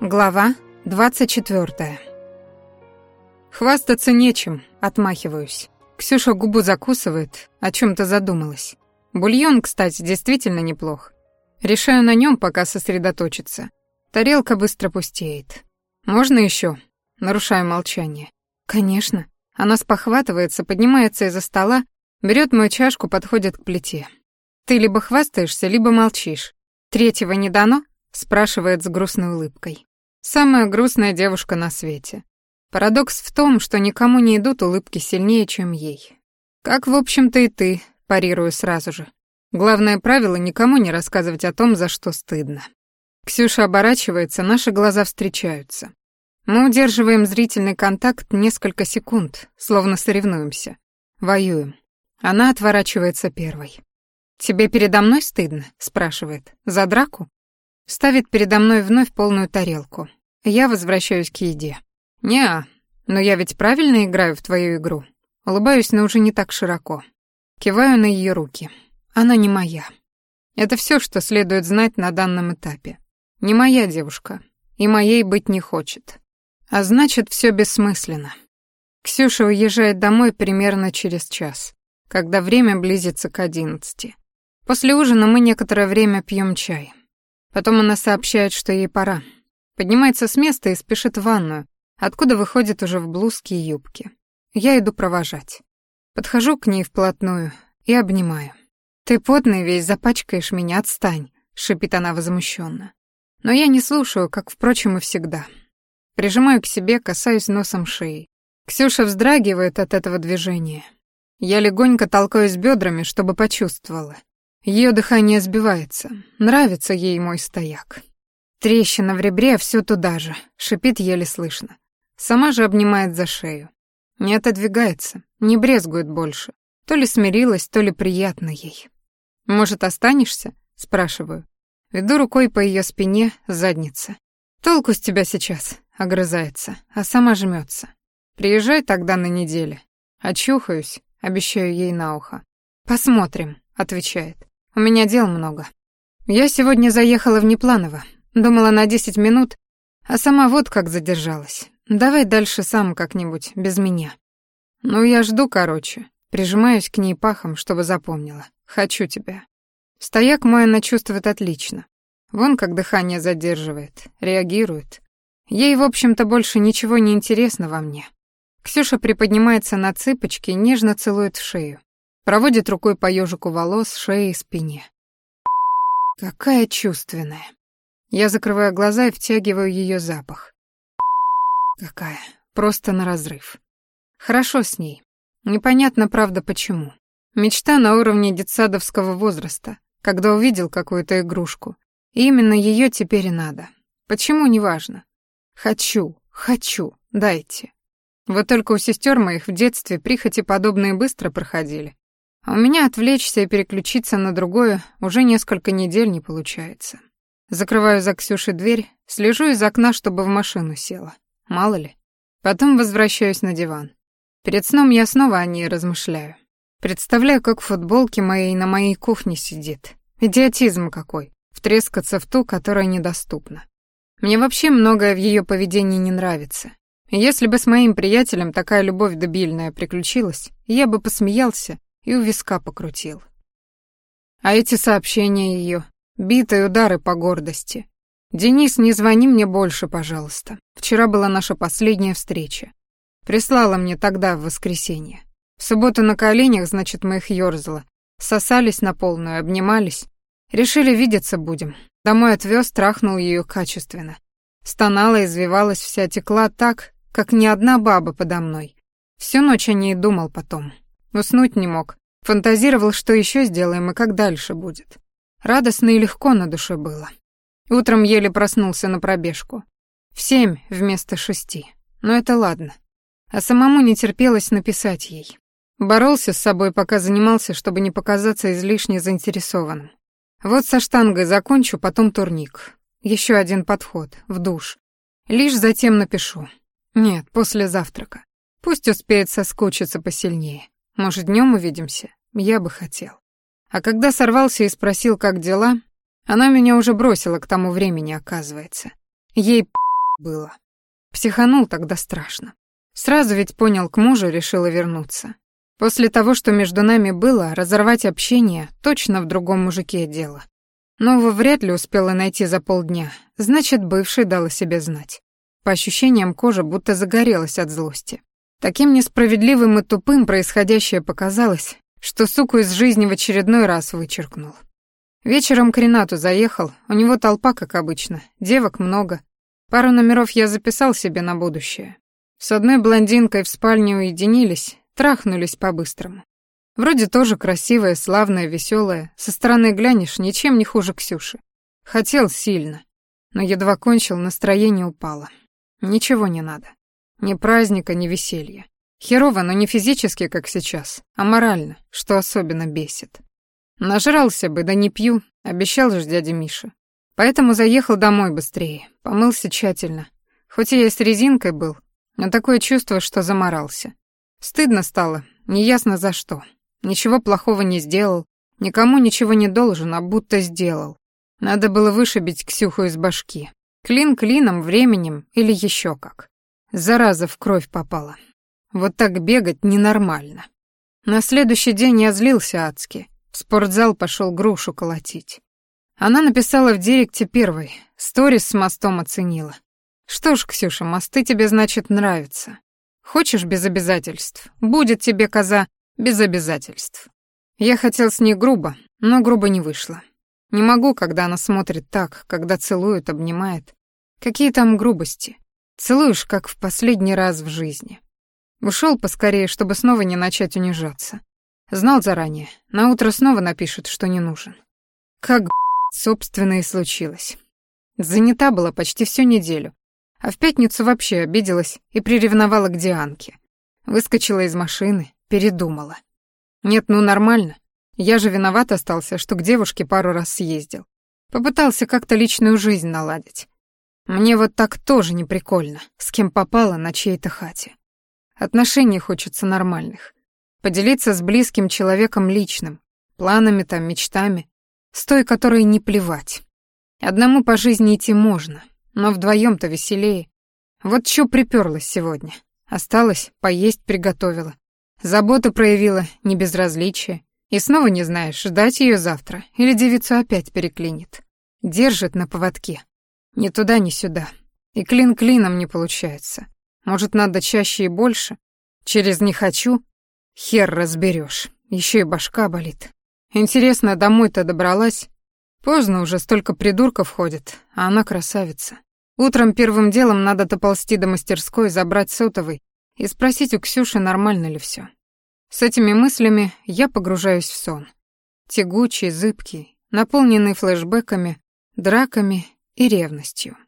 Глава 24. Хвастаться нечем, отмахиваюсь. Ксюша губу закусывает, о чем то задумалась. Бульон, кстати, действительно неплох. Решаю на нем пока сосредоточиться. Тарелка быстро пустеет. Можно еще? Нарушаю молчание. Конечно. Она спохватывается, поднимается из-за стола, берет мою чашку, подходит к плите. Ты либо хвастаешься, либо молчишь. Третьего не дано? спрашивает с грустной улыбкой. Самая грустная девушка на свете. Парадокс в том, что никому не идут улыбки сильнее, чем ей. Как, в общем-то, и ты, парирую сразу же. Главное правило — никому не рассказывать о том, за что стыдно. Ксюша оборачивается, наши глаза встречаются. Мы удерживаем зрительный контакт несколько секунд, словно соревнуемся. Воюем. Она отворачивается первой. «Тебе передо мной стыдно?» — спрашивает. «За драку?» Ставит передо мной вновь полную тарелку. Я возвращаюсь к еде. «Не-а, но я ведь правильно играю в твою игру?» Улыбаюсь, но уже не так широко. Киваю на ее руки. Она не моя. Это все, что следует знать на данном этапе. Не моя девушка. И моей быть не хочет. А значит, все бессмысленно. Ксюша уезжает домой примерно через час, когда время близится к одиннадцати. После ужина мы некоторое время пьем чай. Потом она сообщает, что ей пора. Поднимается с места и спешит в ванную, откуда выходит уже в блузке и юбке. Я иду провожать. Подхожу к ней вплотную и обнимаю. «Ты потный весь, запачкаешь меня, отстань», — шипит она возмущенно. Но я не слушаю, как, впрочем, и всегда. Прижимаю к себе, касаюсь носом шеи. Ксюша вздрагивает от этого движения. Я легонько толкаюсь бедрами, чтобы почувствовала. Ее дыхание сбивается. Нравится ей мой стояк. Трещина в ребре, все туда же. Шипит еле слышно. Сама же обнимает за шею. Не отодвигается, не брезгует больше. То ли смирилась, то ли приятно ей. «Может, останешься?» — спрашиваю. Веду рукой по ее спине, заднице. «Толку с тебя сейчас?» — огрызается, а сама жмется. «Приезжай тогда на неделе. Очухаюсь», — обещаю ей на ухо. «Посмотрим», — отвечает. У меня дел много. Я сегодня заехала внепланово. Думала на десять минут, а сама вот как задержалась. Давай дальше сам как-нибудь, без меня. Ну, я жду, короче. Прижимаюсь к ней пахом, чтобы запомнила. Хочу тебя. Стояк мой она чувствует отлично. Вон как дыхание задерживает, реагирует. Ей, в общем-то, больше ничего не интересно во мне. Ксюша приподнимается на цыпочки и нежно целует в шею. Проводит рукой по ежику волос, шее и спине. Какая чувственная. Я закрываю глаза и втягиваю ее запах. Какая. Просто на разрыв. Хорошо с ней. Непонятно, правда, почему. Мечта на уровне детсадовского возраста, когда увидел какую-то игрушку. И именно ее теперь и надо. Почему, неважно. Хочу, хочу, дайте. Вот только у сестер моих в детстве прихоти подобные быстро проходили. А у меня отвлечься и переключиться на другое уже несколько недель не получается. Закрываю за Ксюшей дверь, слежу из окна, чтобы в машину села. Мало ли. Потом возвращаюсь на диван. Перед сном я снова о ней размышляю. Представляю, как в футболке моей на моей кухне сидит. Идиотизм какой. Втрескаться в ту, которая недоступна. Мне вообще многое в ее поведении не нравится. Если бы с моим приятелем такая любовь дебильная приключилась, я бы посмеялся и у виска покрутил. А эти сообщения ее, битые удары по гордости. «Денис, не звони мне больше, пожалуйста. Вчера была наша последняя встреча. Прислала мне тогда, в воскресенье. В субботу на коленях, значит, мы их ёрзала. Сосались на полную, обнимались. Решили, видеться будем. Домой отвез, трахнул ее качественно. Стонала, извивалась, вся текла так, как ни одна баба подо мной. Всю ночь о ней думал потом. Уснуть не мог. Фантазировал, что еще сделаем и как дальше будет. Радостно и легко на душе было. Утром еле проснулся на пробежку. В семь вместо шести. Но это ладно. А самому не терпелось написать ей. Боролся с собой, пока занимался, чтобы не показаться излишне заинтересованным. Вот со штангой закончу, потом турник. Еще один подход, в душ. Лишь затем напишу. Нет, после завтрака. Пусть успеет соскучиться посильнее. Может, днем увидимся? Я бы хотел. А когда сорвался и спросил, как дела, она меня уже бросила к тому времени, оказывается. Ей было. Психанул тогда страшно. Сразу ведь понял, к мужу решила вернуться. После того, что между нами было, разорвать общение точно в другом мужике дело. Нового вряд ли успела найти за полдня, значит, бывший дал о себе знать. По ощущениям кожа будто загорелась от злости. Таким несправедливым и тупым происходящее показалось, что суку из жизни в очередной раз вычеркнул. Вечером к Ренату заехал, у него толпа, как обычно, девок много. Пару номеров я записал себе на будущее. С одной блондинкой в спальне уединились, трахнулись по-быстрому. Вроде тоже красивая, славная, веселая, со стороны глянешь, ничем не хуже Ксюши. Хотел сильно, но едва кончил, настроение упало. Ничего не надо. Ни праздника, ни веселья. Херово, но не физически, как сейчас, а морально, что особенно бесит. Нажрался бы, да не пью, обещал же дядя Миша. Поэтому заехал домой быстрее, помылся тщательно. Хоть и с резинкой был, но такое чувство, что заморался. Стыдно стало, неясно за что. Ничего плохого не сделал, никому ничего не должен, а будто сделал. Надо было вышибить Ксюху из башки. Клин клином, временем или еще как. Зараза в кровь попала. Вот так бегать ненормально. На следующий день я злился адски. В спортзал пошел грушу колотить. Она написала в директе первой, сторис с мостом оценила. Что ж, Ксюша, мосты тебе, значит, нравятся. Хочешь без обязательств? Будет тебе, коза, без обязательств. Я хотел с ней грубо, но грубо не вышло. Не могу, когда она смотрит так, когда целует, обнимает. Какие там грубости? Целуешь, как в последний раз в жизни. Ушел поскорее, чтобы снова не начать унижаться. Знал заранее. На утро снова напишет, что не нужен. Как, собственно, и случилось. Занята была почти всю неделю. А в пятницу вообще обиделась и приревновала к Дианке. Выскочила из машины, передумала. Нет, ну нормально. Я же виноват остался, что к девушке пару раз съездил. Попытался как-то личную жизнь наладить. Мне вот так тоже не прикольно, с кем попало на чьей-то хате. Отношений хочется нормальных. Поделиться с близким человеком личным, планами там, мечтами, с той, которой не плевать. Одному по жизни идти можно, но вдвоем то веселее. Вот чё приперлась сегодня. Осталось, поесть приготовила. Заботу проявила, не безразличие. И снова не знаешь, ждать ее завтра или девицу опять переклинит. Держит на поводке. Ни туда, ни сюда. И клин клином не получается. Может, надо чаще и больше? Через «не хочу» Хер разберешь, еще и башка болит. Интересно, домой-то добралась? Поздно уже, столько придурков ходит, а она красавица. Утром первым делом надо доползти до мастерской, забрать сотовый и спросить у Ксюши, нормально ли все. С этими мыслями я погружаюсь в сон. Тягучий, зыбкий, наполненный флешбэками, драками и ревностью.